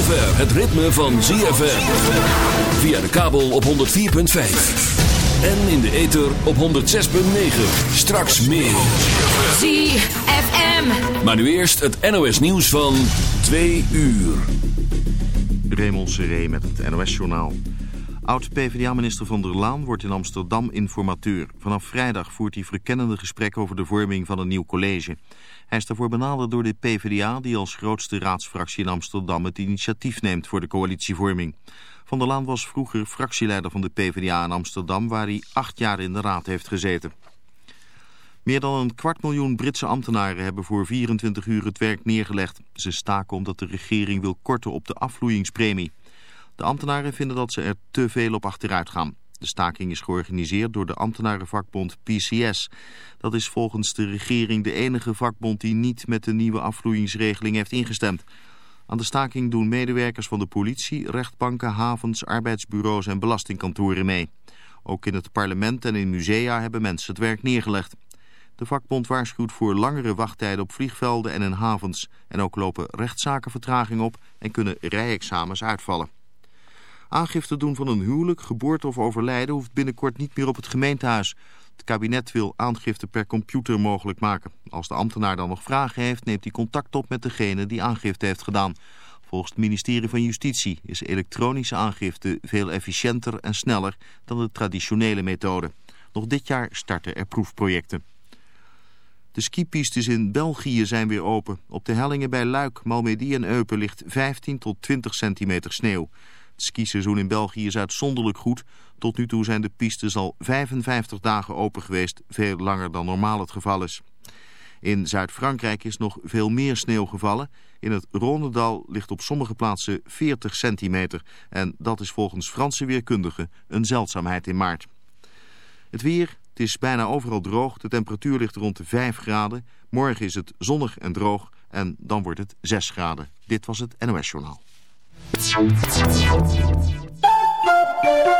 zover het ritme van ZFM. Via de kabel op 104.5. En in de ether op 106.9. Straks meer. ZFM. Maar nu eerst het NOS nieuws van 2 uur. Raymond Seré met het NOS-journaal. Oud-PVDA-minister Van der Laan wordt in Amsterdam informateur. Vanaf vrijdag voert hij verkennende gesprekken over de vorming van een nieuw college. Hij is daarvoor benaderd door de PvdA die als grootste raadsfractie in Amsterdam het initiatief neemt voor de coalitievorming. Van der Laan was vroeger fractieleider van de PvdA in Amsterdam waar hij acht jaar in de raad heeft gezeten. Meer dan een kwart miljoen Britse ambtenaren hebben voor 24 uur het werk neergelegd. Ze staken omdat de regering wil korten op de afvloeingspremie. De ambtenaren vinden dat ze er te veel op achteruit gaan. De staking is georganiseerd door de ambtenarenvakbond PCS. Dat is volgens de regering de enige vakbond die niet met de nieuwe afvloeingsregeling heeft ingestemd. Aan de staking doen medewerkers van de politie, rechtbanken, havens, arbeidsbureaus en belastingkantoren mee. Ook in het parlement en in musea hebben mensen het werk neergelegd. De vakbond waarschuwt voor langere wachttijden op vliegvelden en in havens. En ook lopen rechtszaken vertraging op en kunnen rijexamens uitvallen. Aangifte doen van een huwelijk, geboorte of overlijden hoeft binnenkort niet meer op het gemeentehuis. Het kabinet wil aangifte per computer mogelijk maken. Als de ambtenaar dan nog vragen heeft, neemt hij contact op met degene die aangifte heeft gedaan. Volgens het ministerie van Justitie is elektronische aangifte veel efficiënter en sneller dan de traditionele methode. Nog dit jaar starten er proefprojecten. De skipistes in België zijn weer open. Op de hellingen bij Luik, Malmedy en Eupen ligt 15 tot 20 centimeter sneeuw. Het skiseizoen in België is uitzonderlijk goed. Tot nu toe zijn de pistes al 55 dagen open geweest, veel langer dan normaal het geval is. In Zuid-Frankrijk is nog veel meer sneeuw gevallen. In het Rhônedal ligt op sommige plaatsen 40 centimeter. En dat is volgens Franse weerkundigen een zeldzaamheid in maart. Het weer, het is bijna overal droog. De temperatuur ligt rond de 5 graden. Morgen is het zonnig en droog en dan wordt het 6 graden. Dit was het NOS Journaal. Thank you.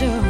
sure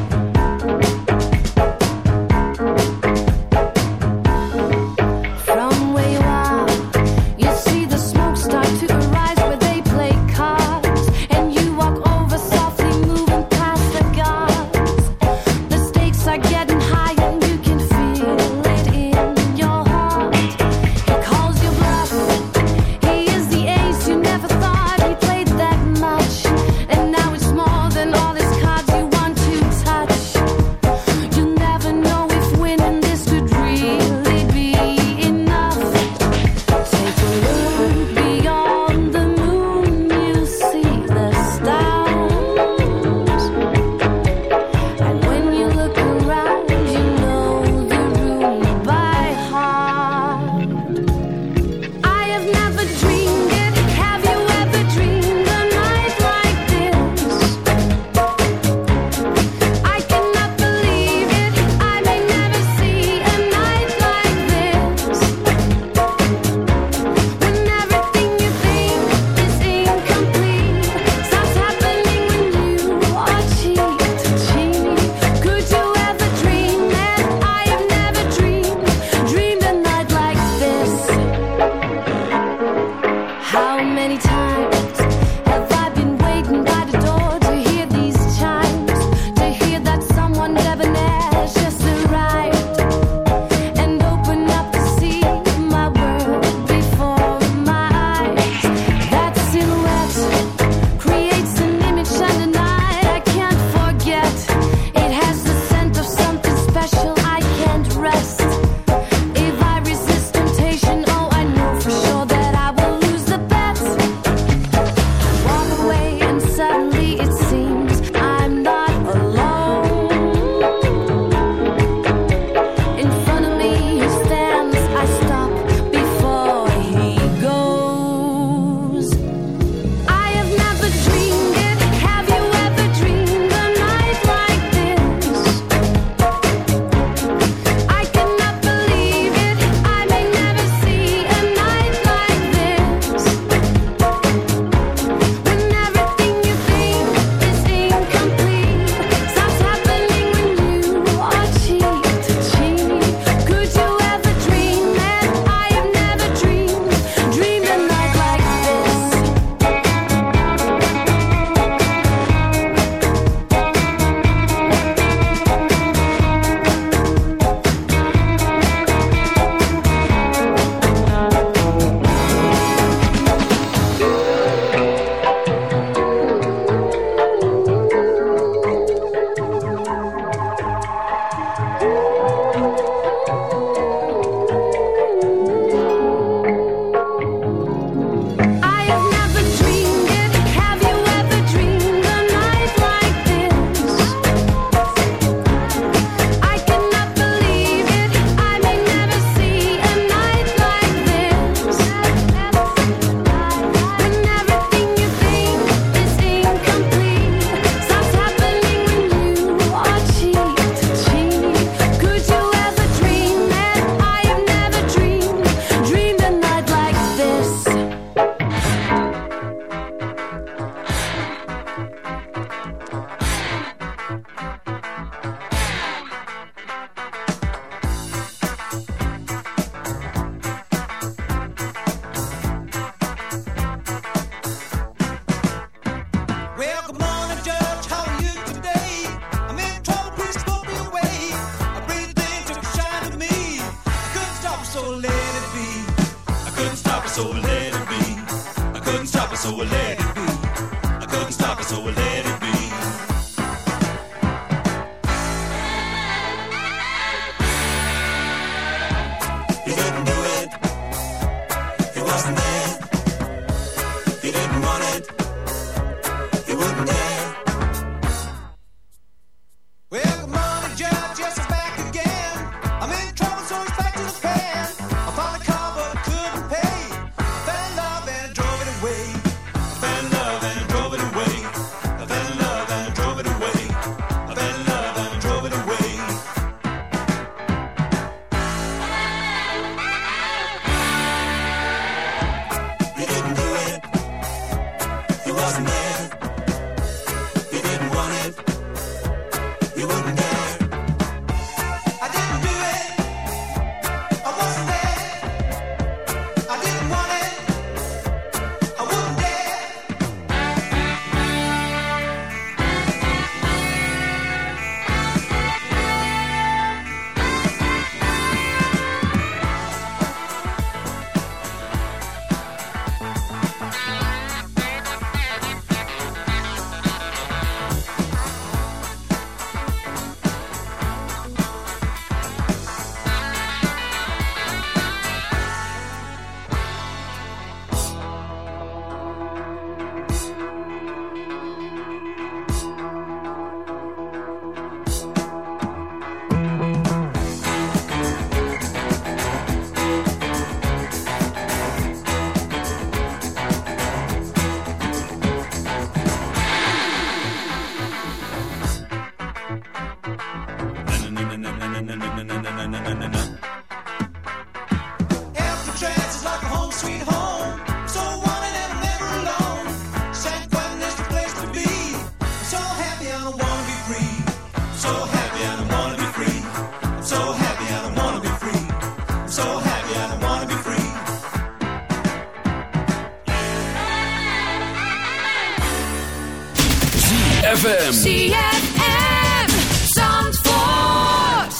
ZFM Zandvoort.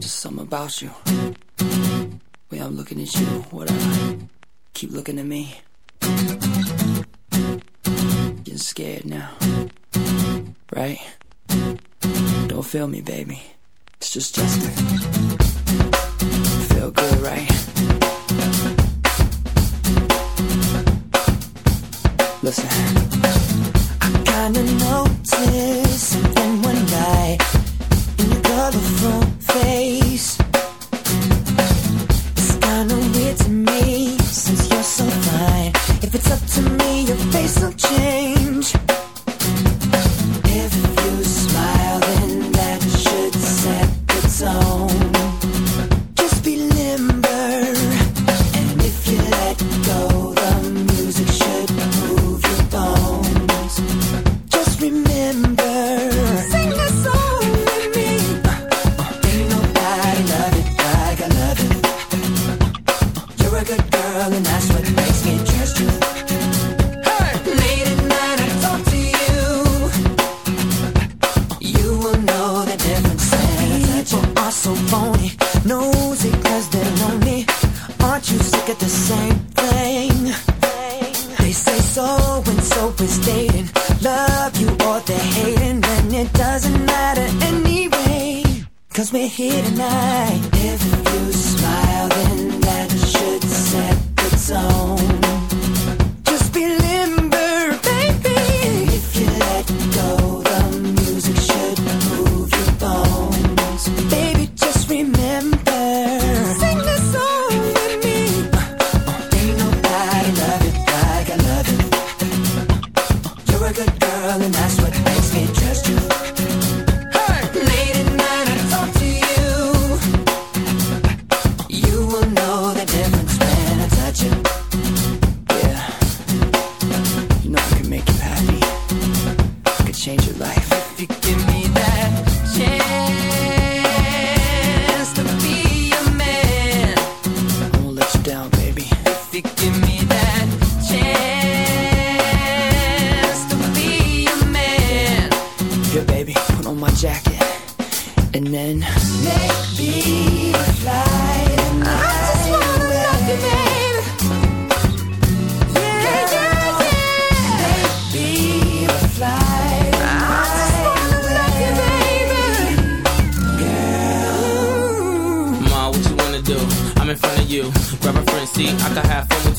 Just something about you. Way I'm looking at you. Whatever Keep looking at me. Getting scared now. Right? Don't feel me, baby. It's just just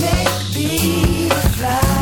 Make me fly.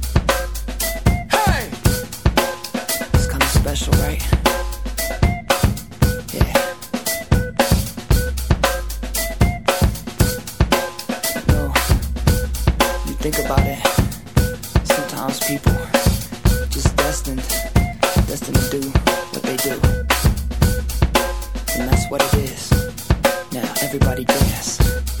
Yes.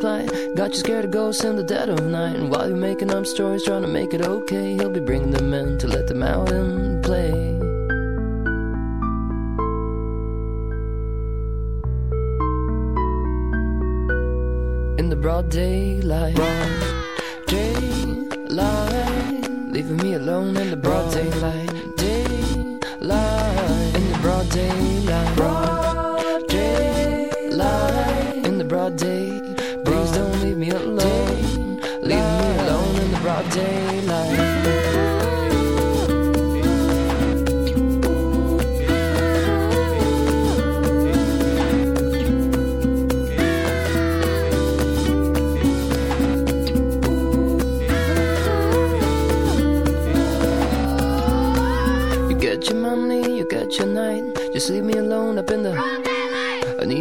Plight. Got you scared of ghosts in the dead of night. And while you're making up stories, trying to make it okay, he'll be bringing them in to let them out and play. In the broad daylight. Daylight. Leaving me alone in the broad daylight. Daylight. In the broad daylight. Broad daylight. In the broad day. Daylight. You get your money, you get your night. Just leave me alone up in the.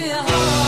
To